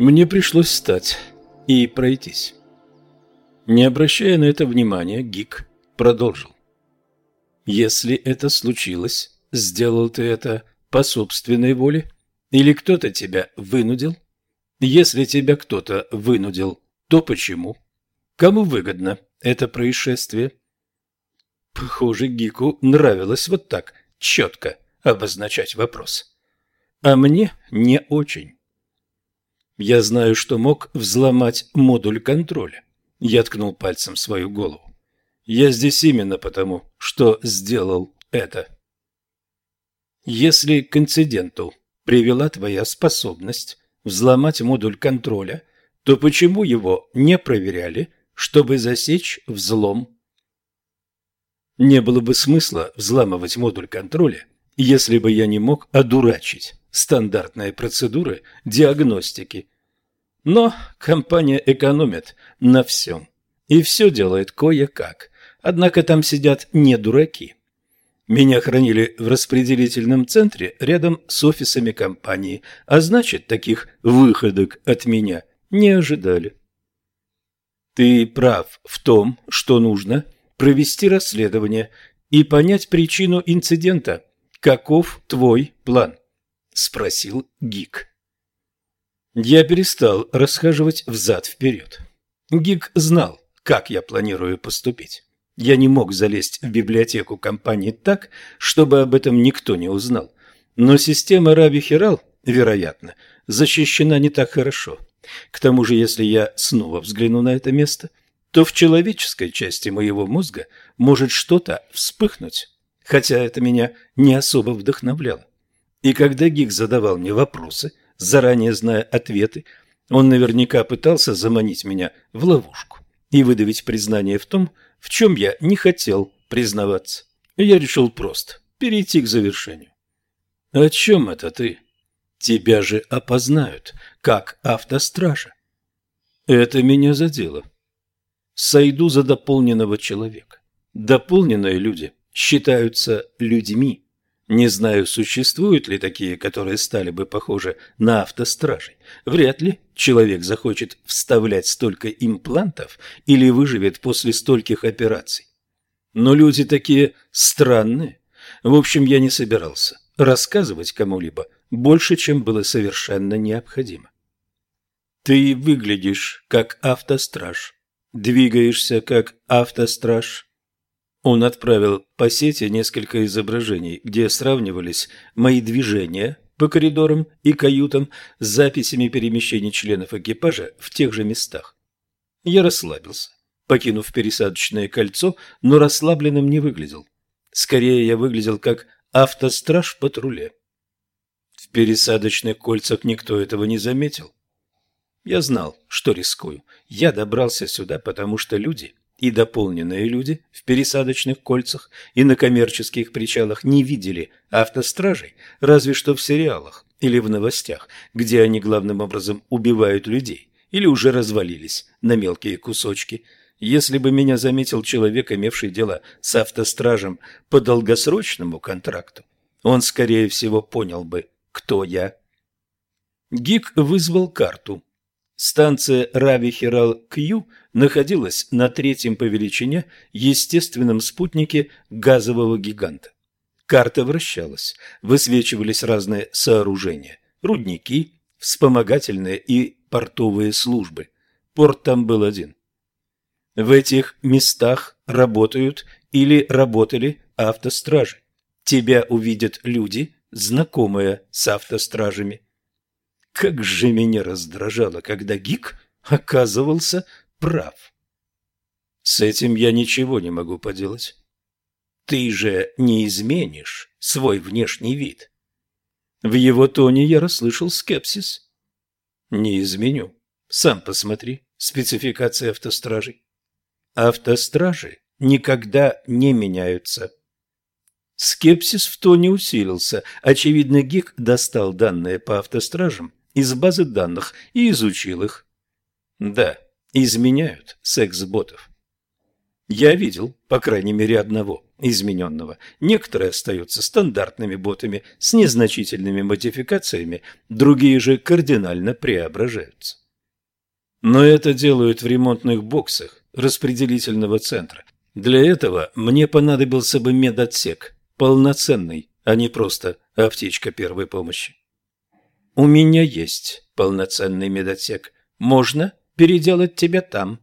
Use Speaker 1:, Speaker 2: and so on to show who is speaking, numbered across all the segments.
Speaker 1: Мне пришлось встать и пройтись. Не обращая на это внимания, Гик продолжил. Если это случилось, сделал ты это по собственной воле или кто-то тебя вынудил? Если тебя кто-то вынудил, то почему? Кому выгодно это происшествие? Похоже, Гику нравилось вот так четко обозначать вопрос. А мне не очень. Я знаю, что мог взломать модуль контроля. Я ткнул пальцем в свою голову. Я здесь именно потому, что сделал это. Если к инциденту привела твоя способность взломать модуль контроля, то почему его не проверяли, чтобы засечь взлом? Не было бы смысла взламывать модуль контроля, если бы я не мог одурачить стандартные процедуры диагностики. Но компания экономит на всем. И все делает кое-как. Однако там сидят не дураки. Меня хранили в распределительном центре рядом с офисами компании, а значит, таких выходок от меня не ожидали. Ты прав в том, что нужно провести расследование и понять причину инцидента. Каков твой план? Спросил Гик. Я перестал расхаживать взад-вперед. Гик знал, как я планирую поступить. Я не мог залезть в библиотеку компании так, чтобы об этом никто не узнал. Но система Раби Хирал, вероятно, защищена не так хорошо. К тому же, если я снова взгляну на это место, то в человеческой части моего мозга может что-то вспыхнуть, хотя это меня не особо вдохновляло. И когда Гик задавал мне вопросы, заранее зная ответы, он наверняка пытался заманить меня в ловушку и выдавить признание в том, в чем я не хотел признаваться. Я решил просто перейти к завершению. «О чем это ты? Тебя же опознают, как автостража». Это меня задело. Сойду за дополненного человека. Дополненные люди считаются людьми. Не знаю, существуют ли такие, которые стали бы похожи на автостражей. Вряд ли человек захочет вставлять столько имплантов или выживет после стольких операций. Но люди такие странные. В общем, я не собирался рассказывать кому-либо больше, чем было совершенно необходимо. Ты выглядишь как автостраж, двигаешься как автостраж, он отправил по сети несколько изображений, где сравнивались мои движения по коридорам и каютам с записями перемещений членов экипажа в тех же местах. Я расслабился, покинув пересадочное кольцо, но расслабленным не выглядел. Скорее, я выглядел как автостраж в патруле. В пересадочных кольцах никто этого не заметил. Я знал, что рискую. Я добрался сюда, потому что люди и дополненные люди в пересадочных кольцах и на коммерческих причалах не видели автостражей, разве что в сериалах или в новостях, где они главным образом убивают людей или уже развалились на мелкие кусочки. Если бы меня заметил человек, имевший дело с автостражем по долгосрочному контракту, он, скорее всего, понял бы, кто я. Гик вызвал карту Станция Рави-Хирал-Кью находилась на третьем по величине естественном спутнике газового гиганта. Карта вращалась, высвечивались разные сооружения – рудники, вспомогательные и портовые службы. Порт там был один. В этих местах работают или работали автостражи. Тебя увидят люди, знакомые с автостражами. Как же меня раздражало, когда Гик оказывался прав. С этим я ничего не могу поделать. Ты же не изменишь свой внешний вид. В его тоне я расслышал скепсис. Не изменю. Сам посмотри. Спецификация автостражей. Автостражи никогда не меняются. Скепсис в тоне усилился. Очевидно, Гик достал данные по автостражам из базы данных и изучил их. Да, изменяют секс-ботов. Я видел, по крайней мере, одного измененного. Некоторые остаются стандартными ботами с незначительными модификациями, другие же кардинально преображаются. Но это делают в ремонтных боксах распределительного центра. Для этого мне понадобился бы медотсек, полноценный, а не просто аптечка первой помощи. У меня есть полноценный медотсек. Можно переделать тебя там.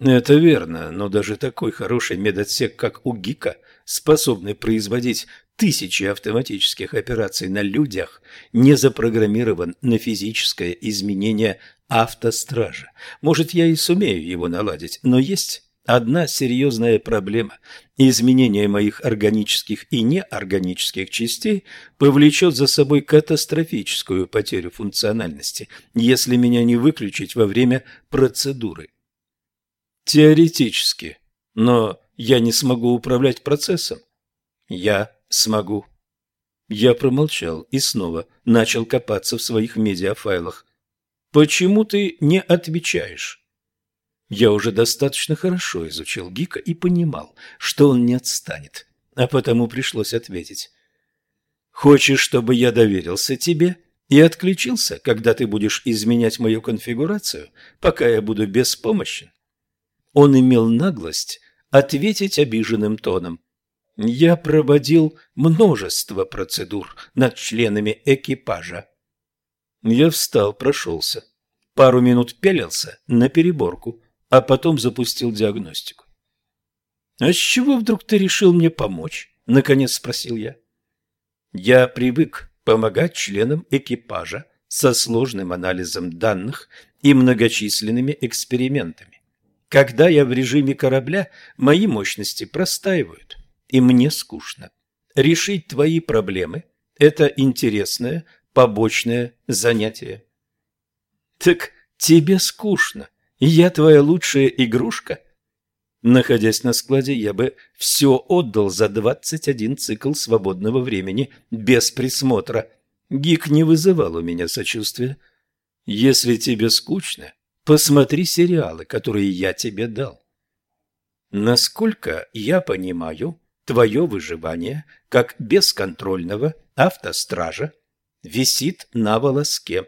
Speaker 1: Это верно, но даже такой хороший медотсек, как у ГИКа, способный производить тысячи автоматических операций на людях, не запрограммирован на физическое изменение автостража. Может, я и сумею его наладить, но есть одна серьезная проблема. Изменение моих органических и неорганических частей повлечет за собой катастрофическую потерю функциональности, если меня не выключить во время процедуры. Теоретически. Но я не смогу управлять процессом. Я смогу. Я промолчал и снова начал копаться в своих медиафайлах. Почему ты не отвечаешь? Я уже достаточно хорошо изучил Гика и понимал, что он не отстанет, а потому пришлось ответить. Хочешь, чтобы я доверился тебе и отключился, когда ты будешь изменять мою конфигурацию, пока я буду беспомощен? он имел наглость ответить обиженным тоном. «Я проводил множество процедур над членами экипажа». Я встал, прошелся. Пару минут пялился на переборку, а потом запустил диагностику. «А с чего вдруг ты решил мне помочь?» — наконец спросил я. «Я привык помогать членам экипажа со сложным анализом данных и многочисленными экспериментами. Когда я в режиме корабля, мои мощности простаивают, и мне скучно. Решить твои проблемы – это интересное, побочное занятие. Так тебе скучно, я твоя лучшая игрушка? Находясь на складе, я бы все отдал за 21 цикл свободного времени без присмотра. Гик не вызывал у меня сочувствия. Если тебе скучно, Посмотри сериалы, которые я тебе дал. Насколько я понимаю, твое выживание, как бесконтрольного автостража, висит на волоске.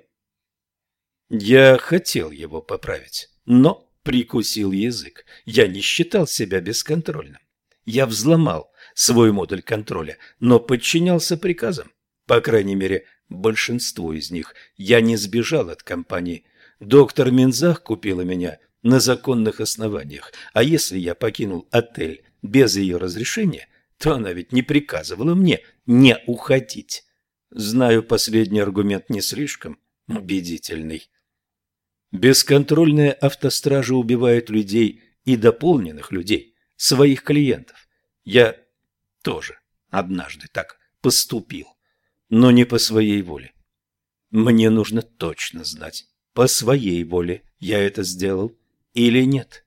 Speaker 1: Я хотел его поправить, но прикусил язык. Я не считал себя бесконтрольным. Я взломал свой модуль контроля, но подчинялся приказам. По крайней мере, большинству из них. Я не сбежал от компании, Доктор Минзах купила меня на законных основаниях, а если я покинул отель без ее разрешения, то она ведь не приказывала мне не уходить. Знаю, последний аргумент не слишком убедительный. Бесконтрольная автостража убивает людей и дополненных людей, своих клиентов. Я тоже однажды так поступил, но не по своей воле. Мне нужно точно знать, по своей воле я это сделал или нет.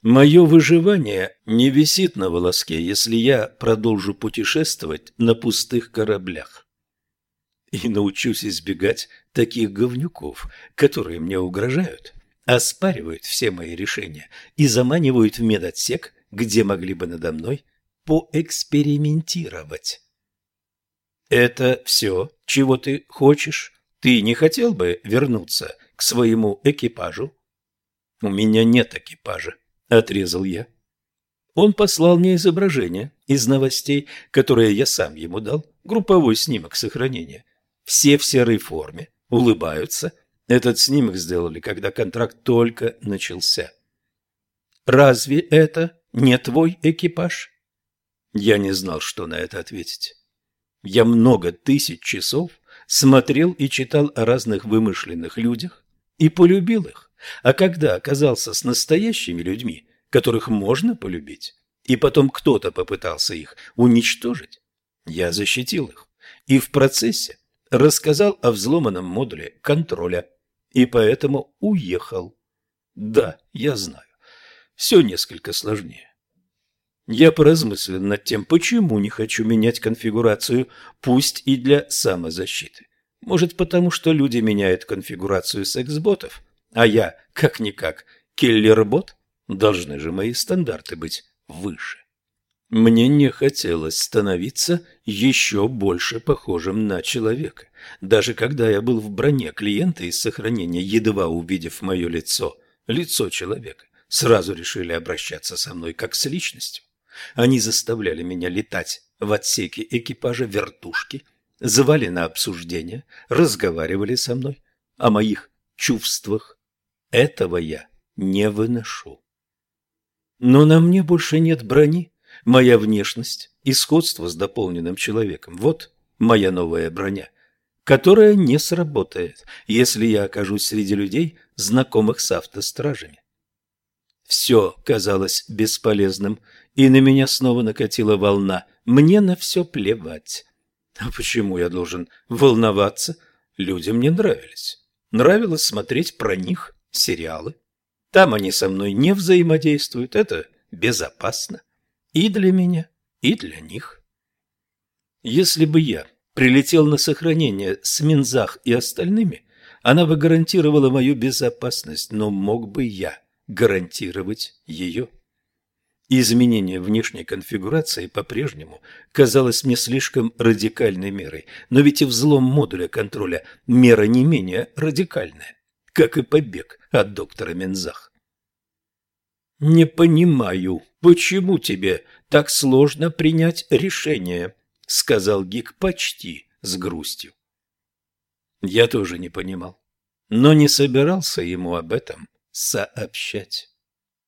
Speaker 1: Мое выживание не висит на волоске, если я продолжу путешествовать на пустых кораблях. И научусь избегать таких говнюков, которые мне угрожают, оспаривают все мои решения и заманивают в медотсек, где могли бы надо мной поэкспериментировать. Это все, чего ты хочешь? Ты не хотел бы вернуться к своему экипажу? У меня нет экипажа, отрезал я. Он послал мне изображение из новостей, которые я сам ему дал, групповой снимок сохранения. Все в серой форме, улыбаются. Этот снимок сделали, когда контракт только начался. Разве это не твой экипаж? Я не знал, что на это ответить. Я много тысяч часов смотрел и читал о разных вымышленных людях и полюбил их. А когда оказался с настоящими людьми, которых можно полюбить, и потом кто-то попытался их уничтожить, я защитил их и в процессе рассказал о взломанном модуле контроля и поэтому уехал. Да, я знаю, все несколько сложнее. Я поразмыслил над тем, почему не хочу менять конфигурацию, пусть и для самозащиты. Может, потому что люди меняют конфигурацию секс-ботов, а я, как-никак, киллер-бот? Должны же мои стандарты быть выше. Мне не хотелось становиться еще больше похожим на человека. Даже когда я был в броне, клиенты из сохранения, едва увидев мое лицо, лицо человека, сразу решили обращаться со мной как с личностью. Они заставляли меня летать в отсеке экипажа вертушки, звали на обсуждение, разговаривали со мной о моих чувствах. Этого я не выношу. Но на мне больше нет брони, Моя внешность и сходство с дополненным человеком – вот моя новая броня, которая не сработает, если я окажусь среди людей, знакомых с автостражами. Все казалось бесполезным, и на меня снова накатила волна. Мне на все плевать. А почему я должен волноваться? Людям не нравились. Нравилось смотреть про них сериалы. Там они со мной не взаимодействуют, это безопасно. И для меня, и для них. Если бы я прилетел на сохранение с Минзах и остальными, она бы гарантировала мою безопасность, но мог бы я гарантировать ее. Изменение внешней конфигурации по-прежнему казалось мне слишком радикальной мерой, но ведь и взлом модуля контроля мера не менее радикальная, как и побег от доктора Мензах. «Не понимаю, почему тебе так сложно принять решение?» — сказал Гик почти с грустью. Я тоже не понимал, но не собирался ему об этом сообщать.